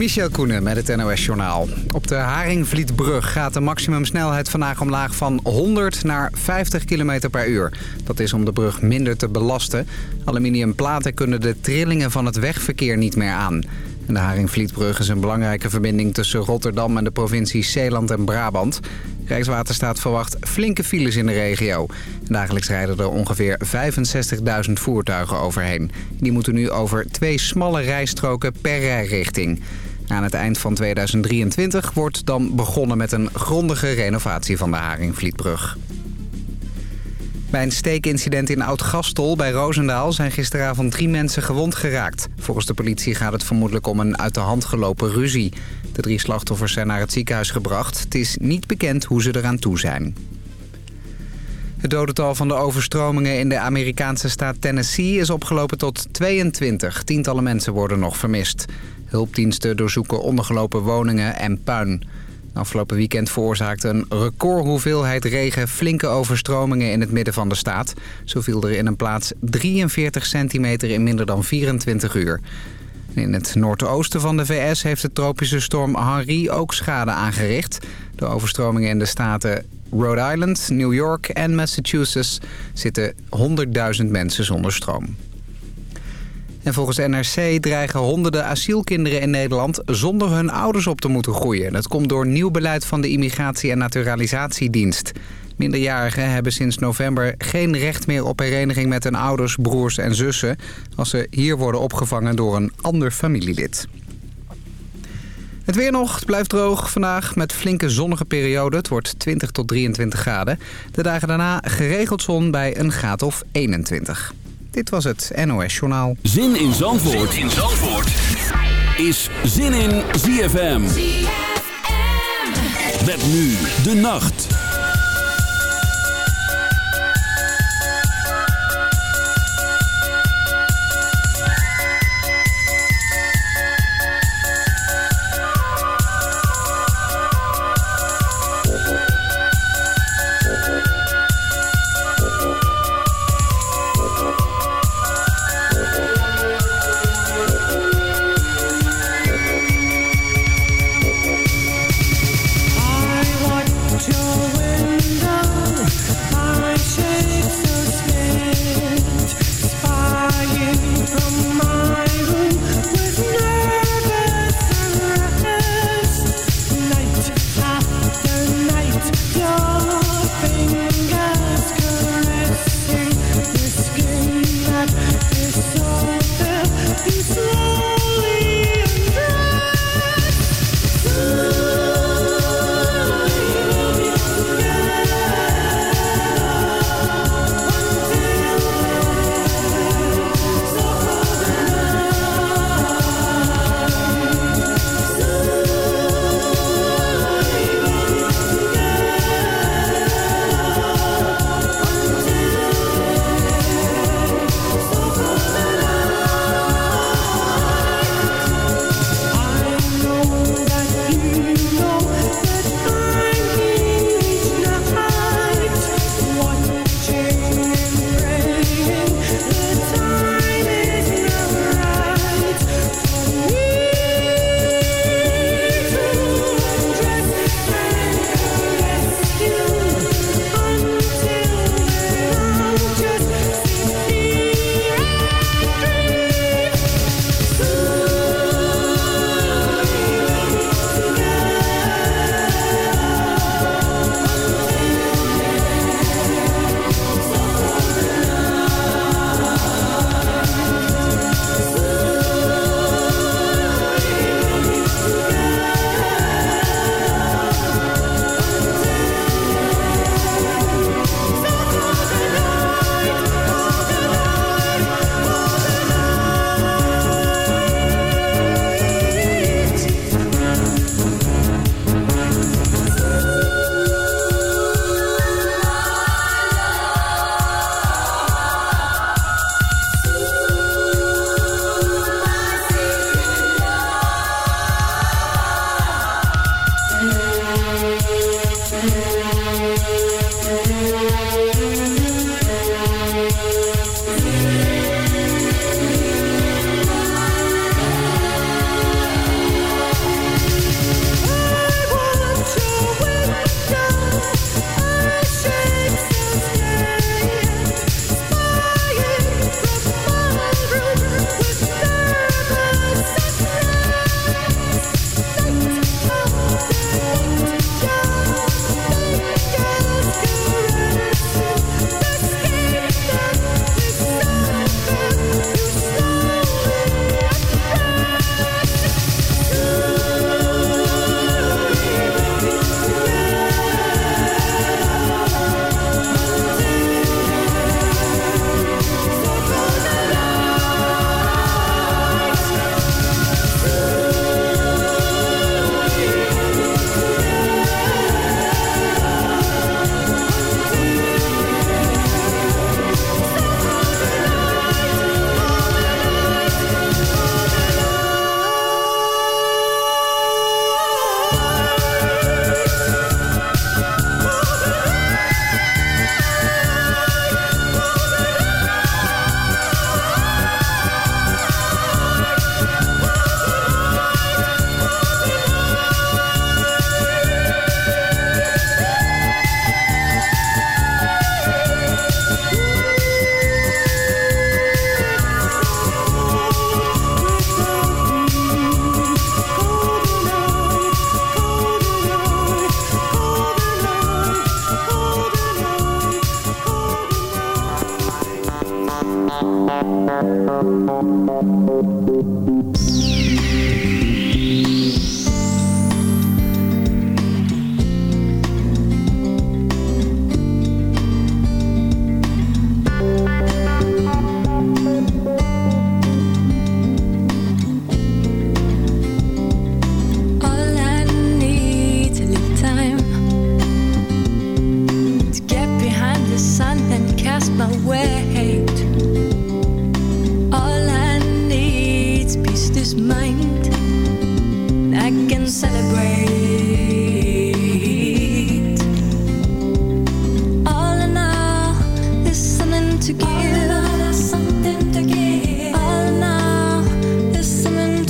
Michel Koenen met het NOS-journaal. Op de Haringvlietbrug gaat de maximumsnelheid vandaag omlaag van 100 naar 50 km per uur. Dat is om de brug minder te belasten. Aluminiumplaten kunnen de trillingen van het wegverkeer niet meer aan. En de Haringvlietbrug is een belangrijke verbinding tussen Rotterdam en de provincies Zeeland en Brabant. Rijkswaterstaat verwacht flinke files in de regio. Dagelijks rijden er ongeveer 65.000 voertuigen overheen. Die moeten nu over twee smalle rijstroken per rijrichting. Aan het eind van 2023 wordt dan begonnen met een grondige renovatie van de Haringvlietbrug. Bij een steekincident in Oud-Gastel bij Roosendaal zijn gisteravond drie mensen gewond geraakt. Volgens de politie gaat het vermoedelijk om een uit de hand gelopen ruzie. De drie slachtoffers zijn naar het ziekenhuis gebracht. Het is niet bekend hoe ze eraan toe zijn. Het dodental van de overstromingen in de Amerikaanse staat Tennessee is opgelopen tot 22. Tientallen mensen worden nog vermist. Hulpdiensten doorzoeken ondergelopen woningen en puin. Afgelopen weekend veroorzaakte een recordhoeveelheid regen flinke overstromingen in het midden van de staat. Zo viel er in een plaats 43 centimeter in minder dan 24 uur. In het noordoosten van de VS heeft de tropische storm Henri ook schade aangericht. De overstromingen in de staten Rhode Island, New York en Massachusetts zitten 100.000 mensen zonder stroom. En volgens NRC dreigen honderden asielkinderen in Nederland zonder hun ouders op te moeten groeien. Dat komt door nieuw beleid van de Immigratie- en Naturalisatiedienst. Minderjarigen hebben sinds november geen recht meer op hereniging met hun ouders, broers en zussen... als ze hier worden opgevangen door een ander familielid. Het weer nog, het blijft droog vandaag met flinke zonnige periode. Het wordt 20 tot 23 graden. De dagen daarna geregeld zon bij een graad of 21. Dit was het NOS Journaal. Zin in Zandvoort, zin in Zandvoort. is Zin in ZFM. ZFM. Met nu de nacht.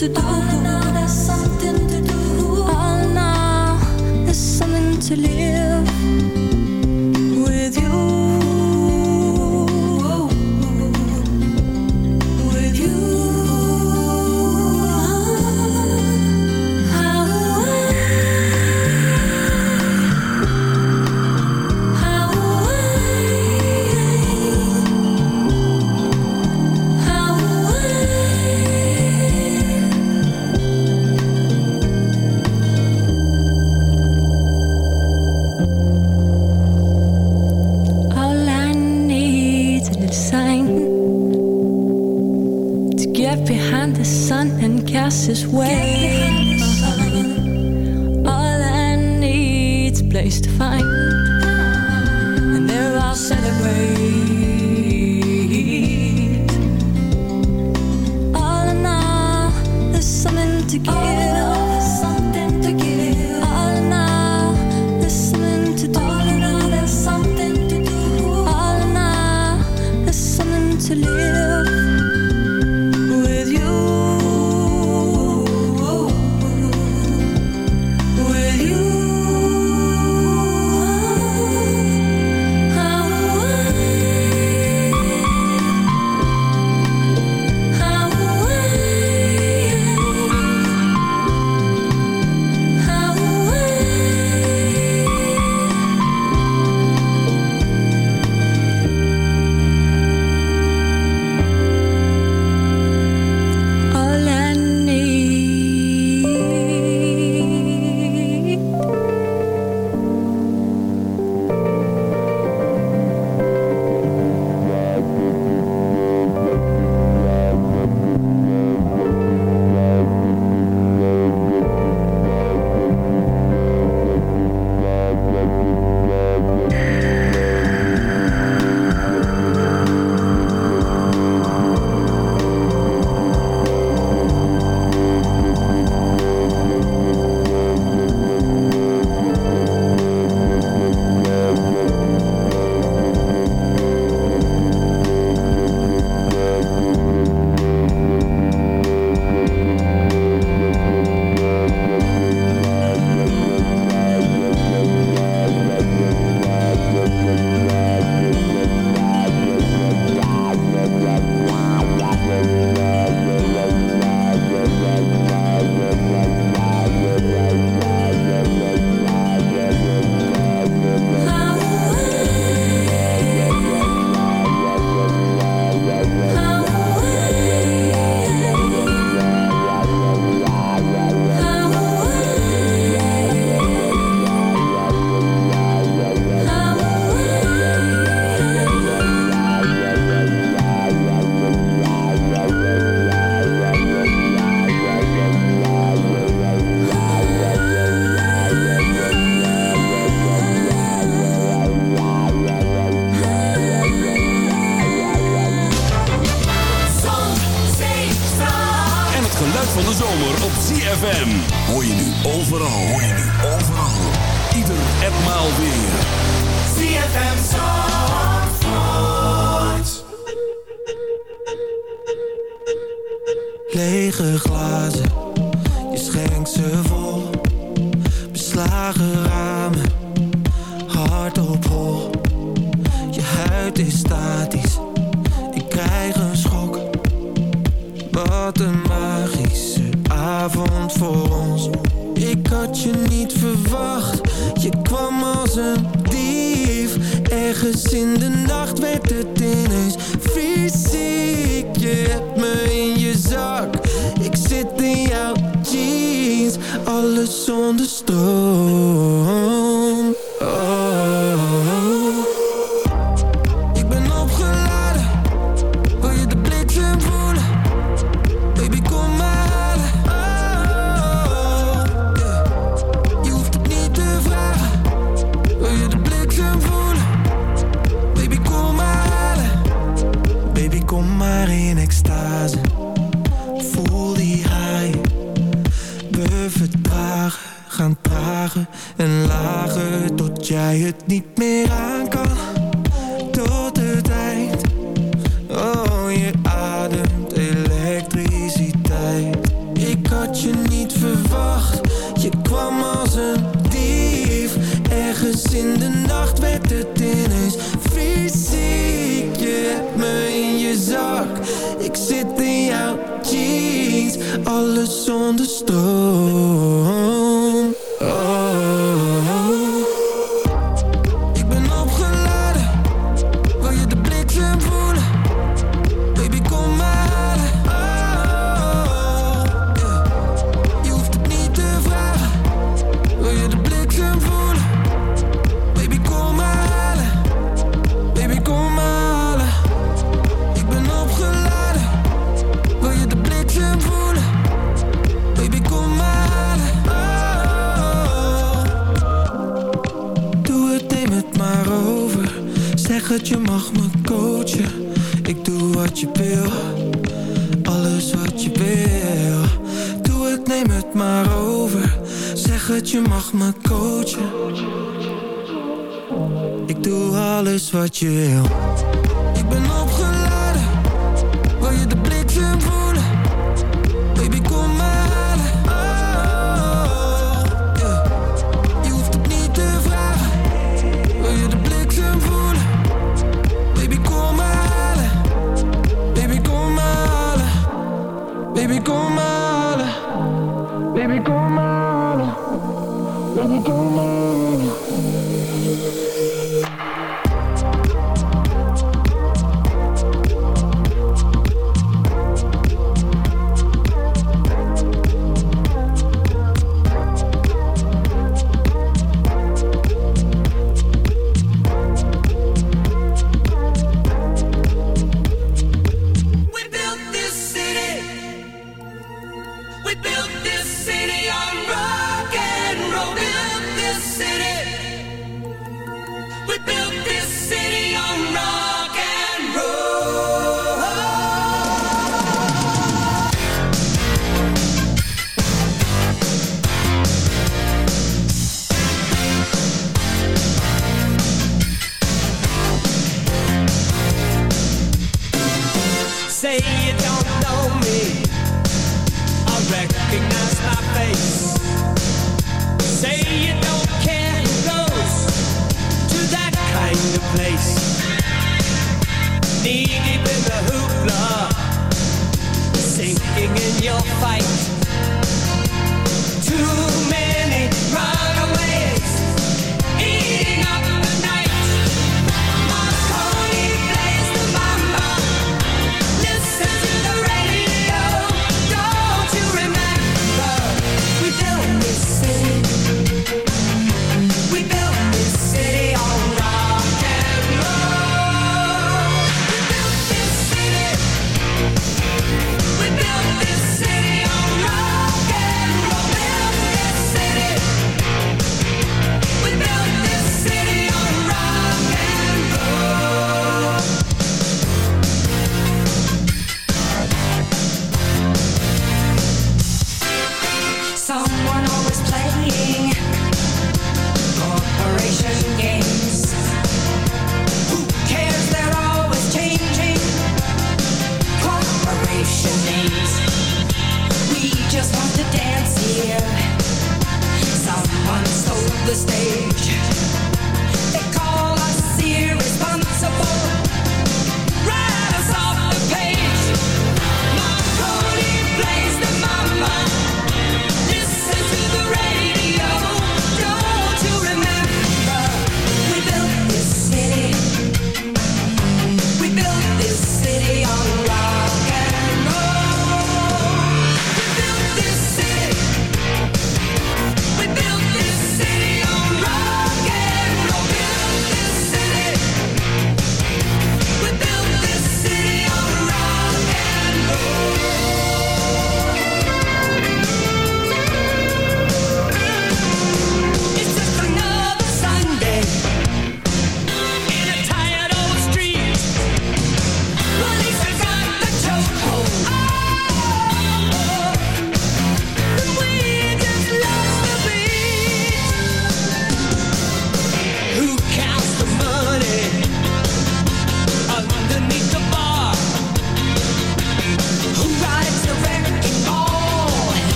to do. All now, there's something to do. All now, there's something to live. je schenkt ze vol. Beslagen ramen, hard op. Je huid is statisch, ik krijg een schok. Wat een magische avond voor ons. Ik had je niet verwacht, je kwam als een dief. Ergens in de nacht werd het ineens vies. Alles zonder stroom. Wat je wil. you'll fight.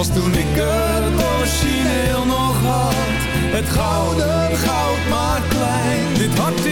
Als toen ik het origineel nog had, het gouden goud maar klein. Dit hart,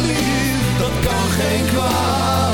lief, dat kan geen kwaad.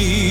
she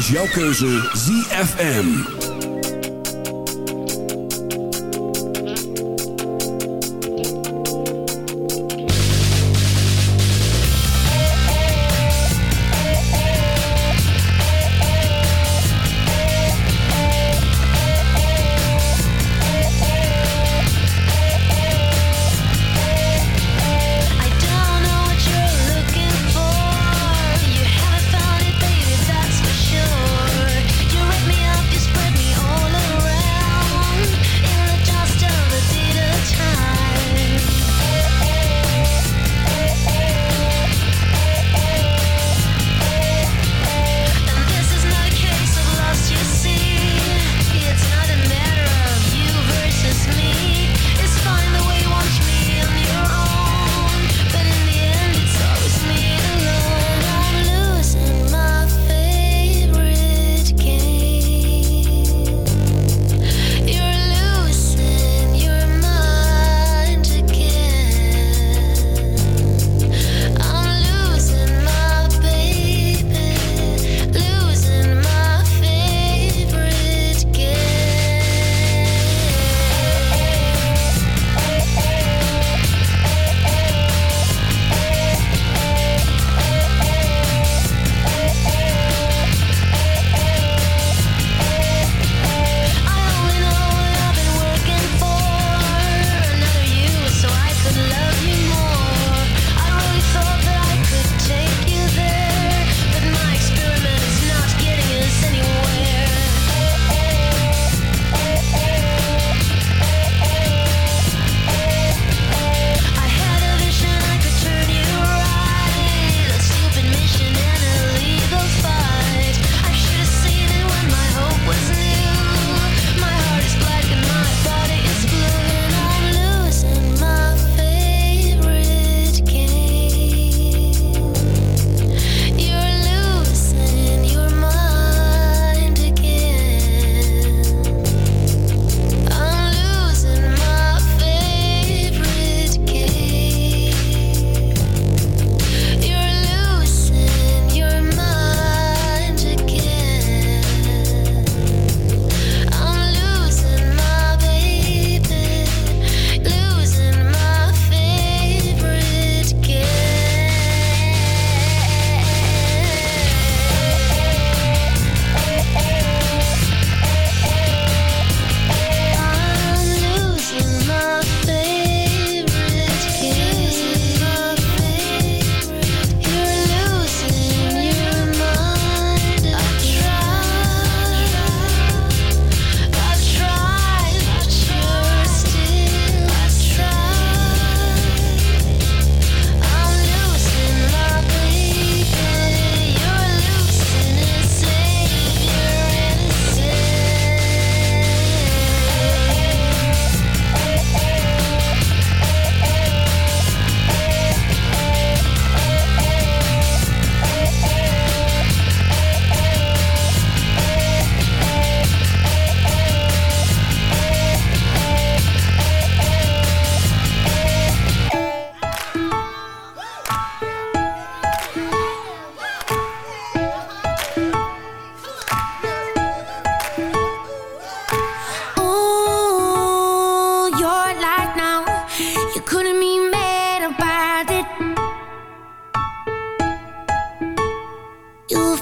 is jouw keuze ZFM.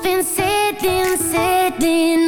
been sitting, sitting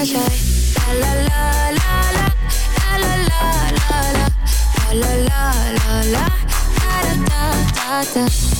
was. La la la la la, la la la la la, la la la la la, la la la la la.